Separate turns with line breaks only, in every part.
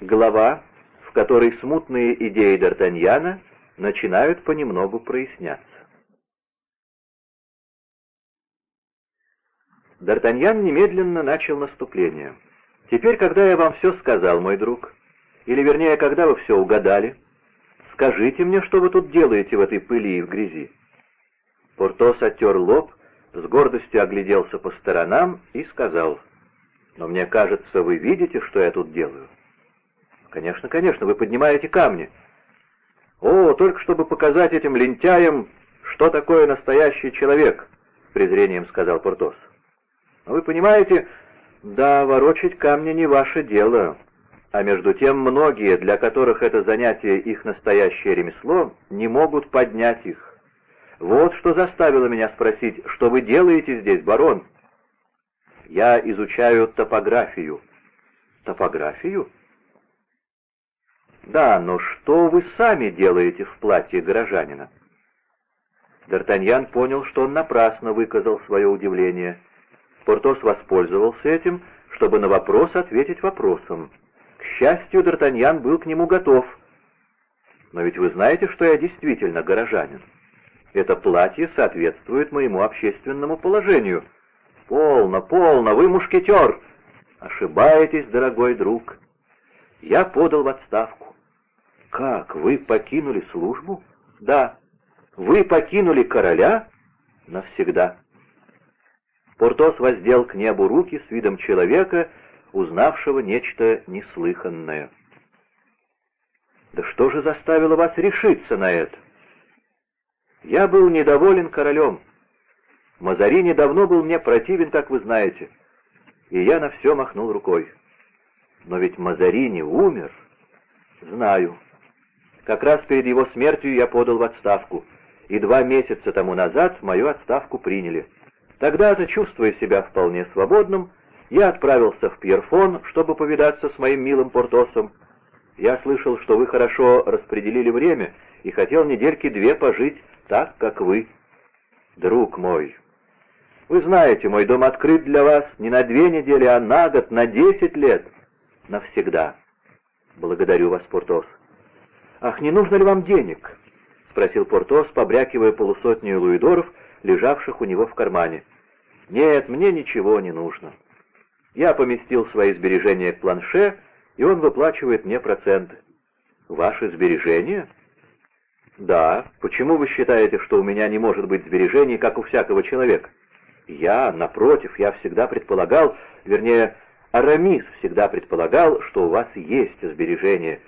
Глава, в которой смутные идеи Д'Артаньяна начинают понемногу проясняться. Д'Артаньян немедленно начал наступление. «Теперь, когда я вам все сказал, мой друг, или, вернее, когда вы все угадали, скажите мне, что вы тут делаете в этой пыли и в грязи?» Портос оттер лоб, с гордостью огляделся по сторонам и сказал, «Но мне кажется, вы видите, что я тут делаю?» «Конечно, конечно, вы поднимаете камни». «О, только чтобы показать этим лентяям, что такое настоящий человек», — презрением сказал Портос. Вы понимаете, да, ворочать камни не ваше дело. А между тем многие, для которых это занятие их настоящее ремесло, не могут поднять их. Вот что заставило меня спросить, что вы делаете здесь, барон? Я изучаю топографию. Топографию? Да, но что вы сами делаете в платье горожанина? Д'Артаньян понял, что он напрасно выказал свое удивление — Портос воспользовался этим, чтобы на вопрос ответить вопросом. К счастью, Д'Артаньян был к нему готов. «Но ведь вы знаете, что я действительно горожанин. Это платье соответствует моему общественному положению». «Полно, полно, вы мушкетер!» «Ошибаетесь, дорогой друг. Я подал в отставку». «Как, вы покинули службу?» «Да». «Вы покинули короля?» «Навсегда». Портос воздел к небу руки с видом человека, узнавшего нечто неслыханное. «Да что же заставило вас решиться на это?» «Я был недоволен королем. Мазарини давно был мне противен, как вы знаете, и я на все махнул рукой. Но ведь Мазарини умер. Знаю. Как раз перед его смертью я подал в отставку, и два месяца тому назад мою отставку приняли». Тогда-то, чувствуя себя вполне свободным, я отправился в Пьерфон, чтобы повидаться с моим милым Портосом. Я слышал, что вы хорошо распределили время и хотел недельки две пожить так, как вы. Друг мой, вы знаете, мой дом открыт для вас не на две недели, а на год, на десять лет. Навсегда. Благодарю вас, Портос. Ах, не нужно ли вам денег? — спросил Портос, побрякивая полусотню луидоров, лежавших у него в кармане. «Нет, мне ничего не нужно. Я поместил свои сбережения в планше, и он выплачивает мне проценты». «Ваши сбережения?» «Да. Почему вы считаете, что у меня не может быть сбережений, как у всякого человека?» «Я, напротив, я всегда предполагал, вернее, Арамис всегда предполагал, что у вас есть сбережения.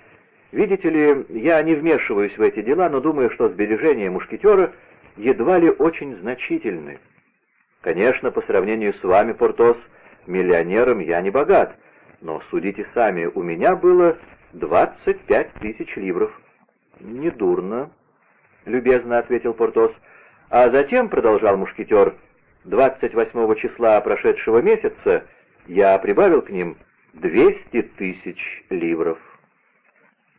Видите ли, я не вмешиваюсь в эти дела, но думаю, что сбережения мушкетера едва ли очень значительны. Конечно, по сравнению с вами, Портос, миллионером я не богат, но, судите сами, у меня было 25 тысяч ливров. Недурно, — любезно ответил Портос. А затем, — продолжал мушкетер, — 28 числа прошедшего месяца я прибавил к ним 200 тысяч ливров.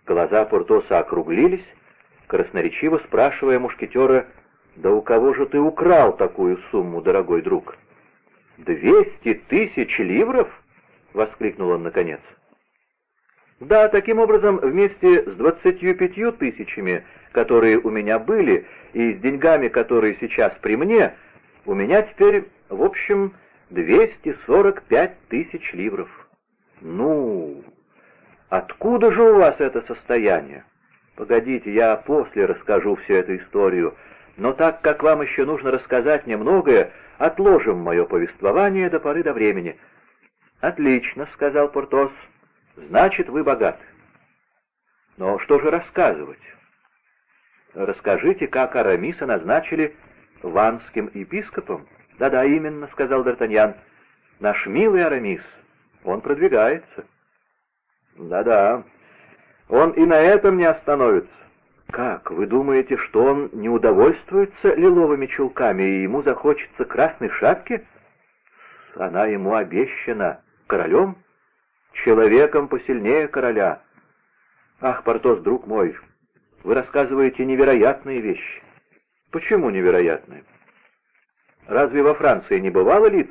Глаза Портоса округлились, красноречиво спрашивая мушкетера, «Да у кого же ты украл такую сумму, дорогой друг?» «Двести тысяч ливров?» — воскликнул он наконец. «Да, таким образом, вместе с двадцатью пятью тысячами, которые у меня были, и с деньгами, которые сейчас при мне, у меня теперь, в общем, двести сорок пять тысяч ливров». «Ну, откуда же у вас это состояние?» «Погодите, я после расскажу всю эту историю», но так как вам еще нужно рассказать мне многое, отложим мое повествование до поры до времени». «Отлично», — сказал Портос, — «значит, вы богаты». «Но что же рассказывать?» «Расскажите, как Арамиса назначили ванским епископом?» «Да-да, именно», — сказал Д'Артаньян. «Наш милый Арамис, он продвигается». «Да-да, он и на этом не остановится. «Как, вы думаете, что он не удовольствуется лиловыми чулками, и ему захочется красной шапки?» «Она ему обещана королем, человеком посильнее короля». «Ах, Портос, друг мой, вы рассказываете невероятные вещи». «Почему невероятные?» «Разве во Франции не бывало лиц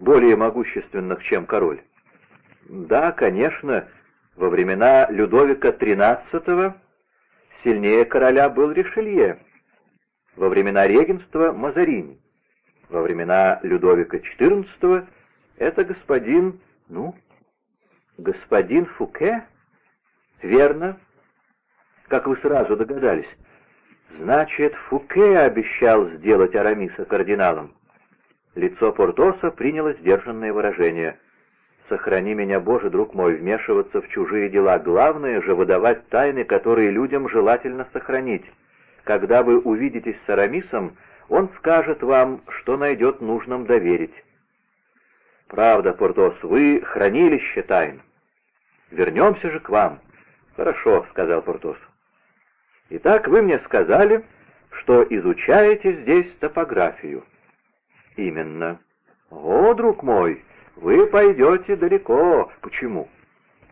более могущественных, чем король?» «Да, конечно, Во времена Людовика XIII сильнее короля был Ришелье, во времена регенства — Мазарини, во времена Людовика XIV это господин, ну, господин Фуке? Верно, как вы сразу догадались. Значит, Фуке обещал сделать Арамиса кардиналом. Лицо Портоса приняло сдержанное выражение. «Сохрани меня, Боже, друг мой, вмешиваться в чужие дела. Главное же выдавать тайны, которые людям желательно сохранить. Когда вы увидитесь с Арамисом, он скажет вам, что найдет нужным доверить». «Правда, Портос, вы хранилище тайн. Вернемся же к вам». «Хорошо», — сказал Портос. «Итак, вы мне сказали, что изучаете здесь топографию». «Именно». «О, друг мой, вы пойдете далеко. Почему?»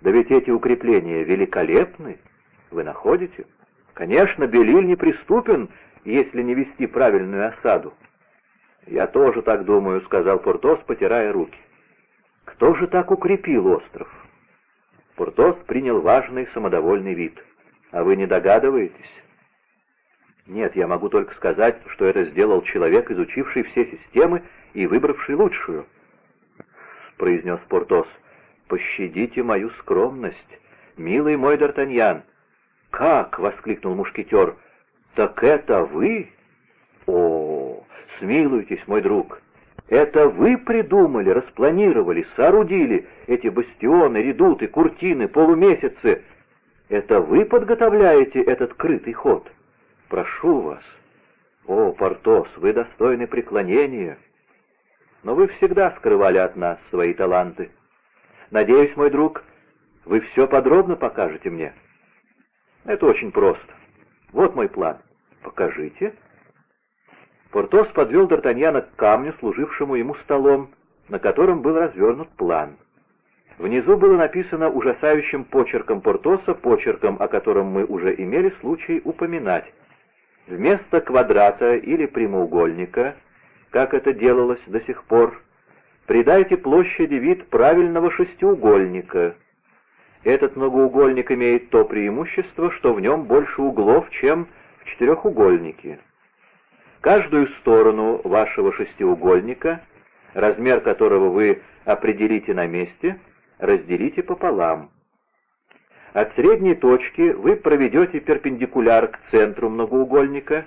«Да ведь эти укрепления великолепны. Вы находите?» «Конечно, Белиль неприступен, если не вести правильную осаду». «Я тоже так думаю», — сказал Портос, потирая руки. «Кто же так укрепил остров?» Портос принял важный самодовольный вид. «А вы не догадываетесь?» «Нет, я могу только сказать, что это сделал человек, изучивший все системы и выбравший лучшую», — произнес Портос. «Пощадите мою скромность, милый мой Д'Артаньян». «Как?» — воскликнул мушкетер. «Так это вы?» «О, смилуйтесь, мой друг, это вы придумали, распланировали, соорудили эти бастионы, редуты, куртины, полумесяцы. Это вы подготовляете этот крытый ход? Прошу вас. О, Портос, вы достойны преклонения. Но вы всегда скрывали от нас свои таланты. Надеюсь, мой друг, вы все подробно покажете мне. Это очень просто. Вот мой план. Покажите. Портос подвел Д'Артаньяна к камню, служившему ему столом, на котором был развернут план. Внизу было написано ужасающим почерком Портоса, почерком, о котором мы уже имели случай упоминать. Вместо квадрата или прямоугольника, как это делалось до сих пор, придайте площади вид правильного шестиугольника. Этот многоугольник имеет то преимущество, что в нем больше углов, чем в четырехугольнике. Каждую сторону вашего шестиугольника, размер которого вы определите на месте, разделите пополам. От средней точки вы проведете перпендикуляр к центру многоугольника.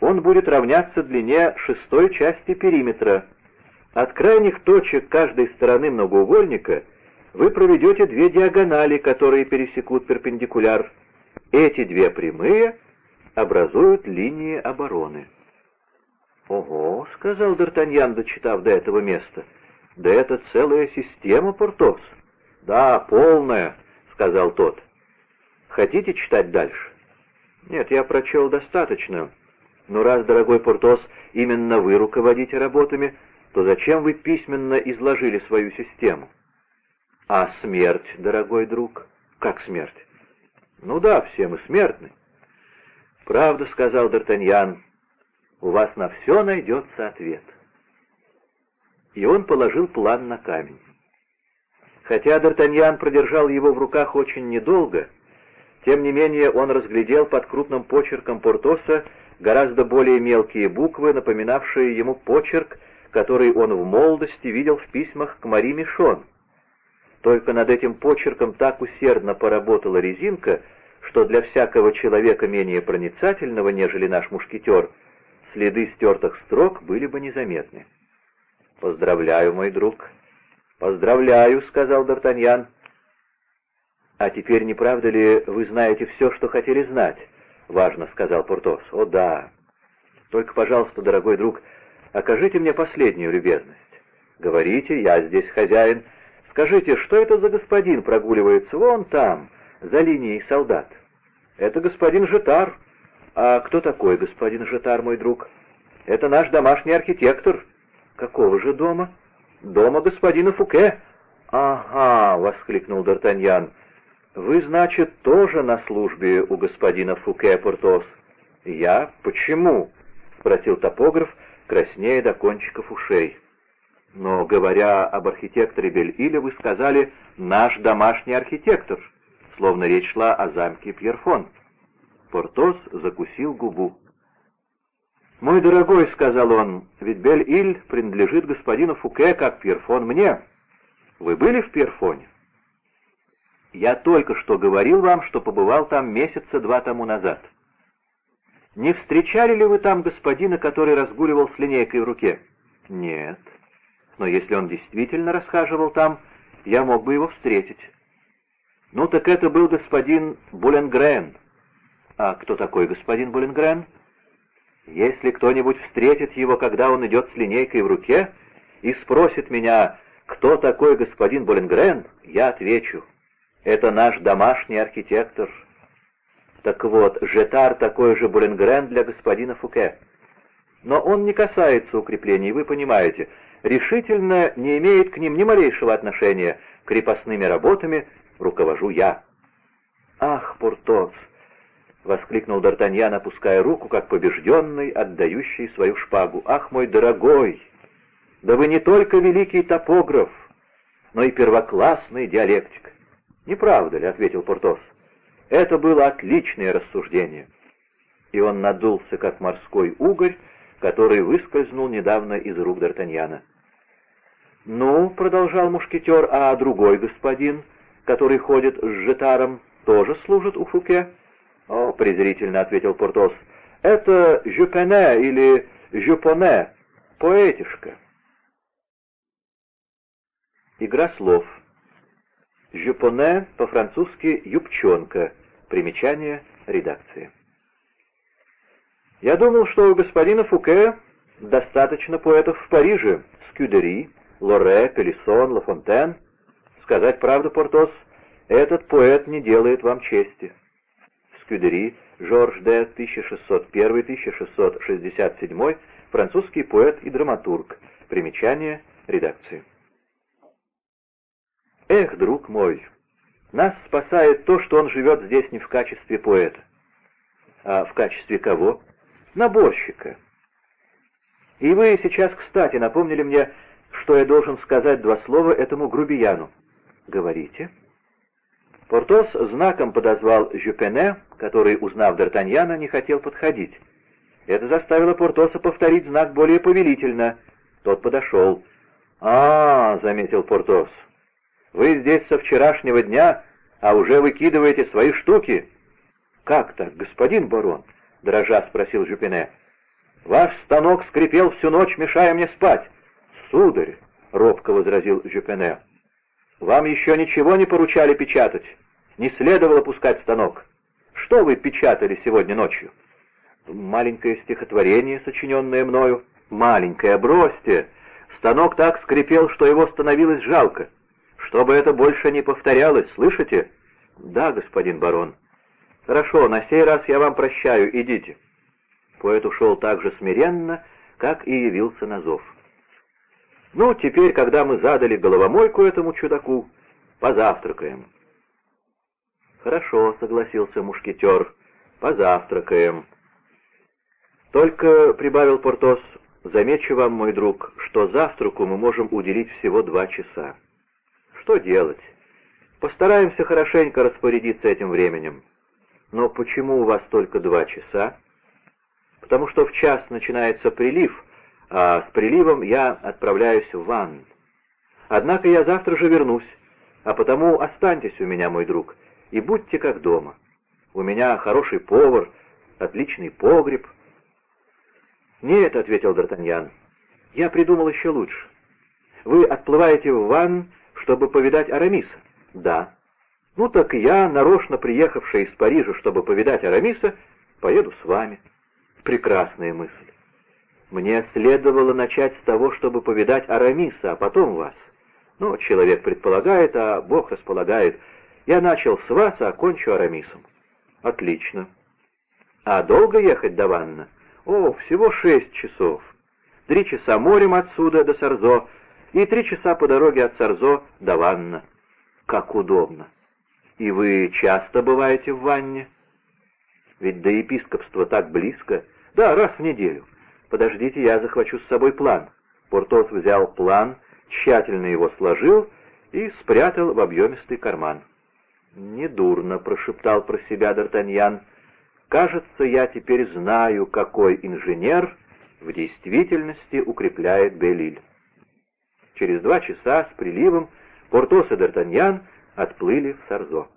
Он будет равняться длине шестой части периметра. От крайних точек каждой стороны многоугольника вы проведете две диагонали, которые пересекут перпендикуляр. Эти две прямые образуют линии обороны. «Ого», — сказал Д'Артаньян, дочитав до этого места, — «да это целая система, Портос». «Да, полная», — сказал тот. «Хотите читать дальше?» «Нет, я прочел достаточно. Но раз, дорогой Портос, именно вы руководите работами, то зачем вы письменно изложили свою систему?» «А смерть, дорогой друг?» «Как смерть?» «Ну да, все мы смертны». «Правда», — сказал Д'Артаньян, у вас на все найдется ответ. И он положил план на камень. Хотя Д'Артаньян продержал его в руках очень недолго, тем не менее он разглядел под крупным почерком Портоса гораздо более мелкие буквы, напоминавшие ему почерк, который он в молодости видел в письмах к Мари Мишон. Только над этим почерком так усердно поработала резинка, что для всякого человека менее проницательного, нежели наш мушкетер, следы стертых строк были бы незаметны. «Поздравляю, мой друг!» «Поздравляю», — сказал Д'Артаньян. «А теперь, не правда ли, вы знаете все, что хотели знать?» — важно сказал Портос. «О, да. Только, пожалуйста, дорогой друг, окажите мне последнюю любезность. Говорите, я здесь хозяин. Скажите, что это за господин прогуливается вон там, за линией солдат?» «Это господин Жетар», «А кто такой господин Жетар, мой друг?» «Это наш домашний архитектор». «Какого же дома?» «Дома господина Фуке». «Ага», — воскликнул Д'Артаньян. «Вы, значит, тоже на службе у господина Фуке, Портос?» «Я? Почему?» — спросил топограф, краснея до кончиков ушей. «Но, говоря об архитекторе Бель-Иле, вы сказали «наш домашний архитектор». словно речь шла о замке Пьерфон. Портос закусил губу. «Мой дорогой», — сказал он, — «ведь Бель-Иль принадлежит господину Фуке, как Пьерфон мне. Вы были в Пьерфоне?» «Я только что говорил вам, что побывал там месяца два тому назад. Не встречали ли вы там господина, который разгуливал с линейкой в руке?» «Нет. Но если он действительно расхаживал там, я мог бы его встретить». «Ну так это был господин Буленгрен». «А кто такой господин Буленгрен?» Если кто-нибудь встретит его, когда он идет с линейкой в руке, и спросит меня, кто такой господин Болингрен, я отвечу, это наш домашний архитектор. Так вот, Жетар такой же Болингрен для господина Фуке. Но он не касается укреплений, вы понимаете, решительно не имеет к ним ни малейшего отношения. Крепостными работами руковожу я. Ах, Пуртос! — воскликнул Д'Артаньян, опуская руку, как побежденный, отдающий свою шпагу. «Ах, мой дорогой! Да вы не только великий топограф, но и первоклассный диалектик!» «Не правда ли?» — ответил Портос. «Это было отличное рассуждение». И он надулся, как морской угорь, который выскользнул недавно из рук Д'Артаньяна. «Ну, — продолжал мушкетер, — а другой господин, который ходит с жетаром, тоже служит у Фуке?» «О», — презрительно ответил Портос, — «это Жюпене или Жюпоне, поэтишка». Игра слов. Жюпоне по-французски «юбчонка». Примечание редакции. Я думал, что у господина Фуке достаточно поэтов в Париже. Скюдери, Лоре, Пелисон, Лафонтен. Сказать правду, Портос, этот поэт не делает вам чести. Скюдери, Жорж Д. 1601-1667, французский поэт и драматург. Примечание редакции. Эх, друг мой, нас спасает то, что он живет здесь не в качестве поэта. А в качестве кого? Наборщика. И вы сейчас, кстати, напомнили мне, что я должен сказать два слова этому грубияну. Говорите. Портос знаком подозвал Жюпене, который, узнав Д'Артаньяна, не хотел подходить. Это заставило Портоса повторить знак более повелительно. Тот подошел. «А, — заметил Портос, — вы здесь со вчерашнего дня, а уже выкидываете свои штуки». «Как так, господин барон?» — дрожа спросил Жюпене. «Ваш станок скрипел всю ночь, мешая мне спать». «Сударь», — робко возразил Жюпене, — вам еще ничего не поручали печатать? Не следовало пускать станок. Что вы печатали сегодня ночью? Маленькое стихотворение, сочиненное мною. Маленькое, бросьте. Станок так скрипел, что его становилось жалко. Чтобы это больше не повторялось, слышите? Да, господин барон. Хорошо, на сей раз я вам прощаю, идите. Поэт ушел так же смиренно, как и явился на зов. Ну, теперь, когда мы задали головомойку этому чудаку, позавтракаем. Хорошо, согласился мушкетер, позавтракаем. Только, — прибавил Портос, — замечу вам, мой друг, что завтраку мы можем уделить всего два часа. Что делать? Постараемся хорошенько распорядиться этим временем. Но почему у вас только два часа? Потому что в час начинается прилив — а с приливом я отправляюсь в ванн. Однако я завтра же вернусь, а потому останьтесь у меня, мой друг, и будьте как дома. У меня хороший повар, отличный погреб». «Нет», — ответил Д'Артаньян, — «я придумал еще лучше. Вы отплываете в ванн, чтобы повидать Арамиса?» «Да». «Ну так я, нарочно приехавший из Парижа, чтобы повидать Арамиса, поеду с вами». «Прекрасная мысль. Мне следовало начать с того, чтобы повидать Арамиса, а потом вас. Ну, человек предполагает, а Бог располагает. Я начал с вас, а окончу Арамисом. Отлично. А долго ехать до Ванна? О, всего шесть часов. Три часа морем отсюда до Сарзо и три часа по дороге от Сарзо до Ванна. Как удобно. И вы часто бываете в Ванне? Ведь до епископства так близко. Да, раз в неделю. «Подождите, я захвачу с собой план». Портос взял план, тщательно его сложил и спрятал в объемистый карман. «Недурно», — прошептал про себя Д'Артаньян. «Кажется, я теперь знаю, какой инженер в действительности укрепляет Белиль». Через два часа с приливом Портос и Д'Артаньян отплыли в Сарзо.